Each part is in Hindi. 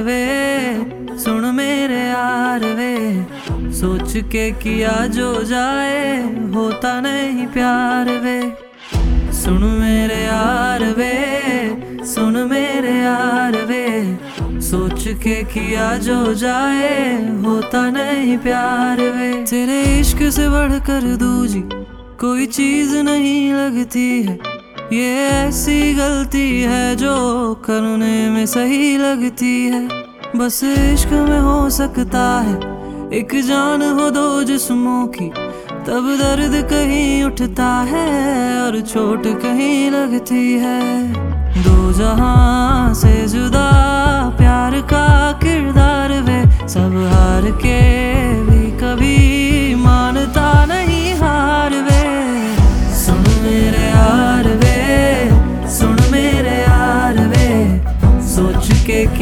वे, सुन मेरे यार वे। सोच के किया जो जाए, होता नहीं प्यार वे। सुन मेरे यार वे, सुन मेरे यार वे। सोच के किया जो जाए, होता नहीं प्यार वे। तेरे इश्क से बढ़कर दूजी कोई चीज़ नहीं लगती है। ये ऐसी गलती है जो करने में सही लगती है। बस इश्क में हो सकता है, एक जान हो दो जिस्मों की। तब दर्द कहीं उठता है और चोट कहीं लगती है। दो जहाँ से जुदा प्यार का किरदार वे, सब हार के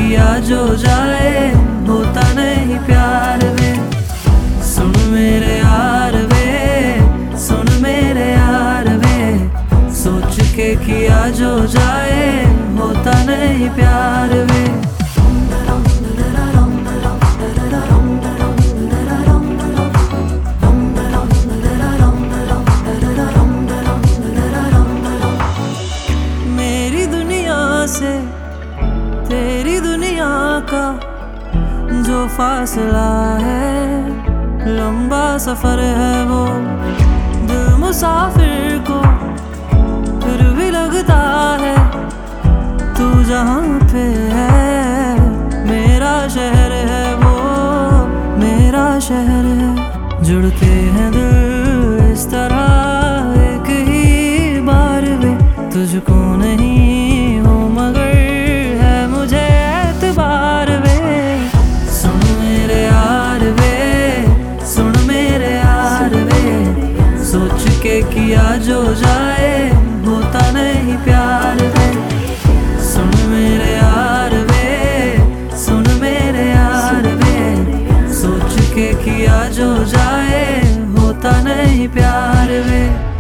किया जो जाए होता नहीं प्यार में। सुन मेरे जो फासला है। लंबा सफ़र है वो दिल मुसाफिर को। फिर भी लगता है तू जहाँ पे है। मेरा शहर है वो, मेरा शहर है। जुड़ते हैं दिल इस तरह किया जो जाए, होता नहीं प्यार वे। सुन मेरे यार वे, सुन मेरे यार वे। सोच के किया जो जाए, होता नहीं प्यार वे।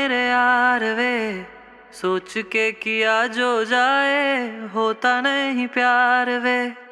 मेरे यार वे। सोच के किया जो जाए होता नहीं प्यार वे।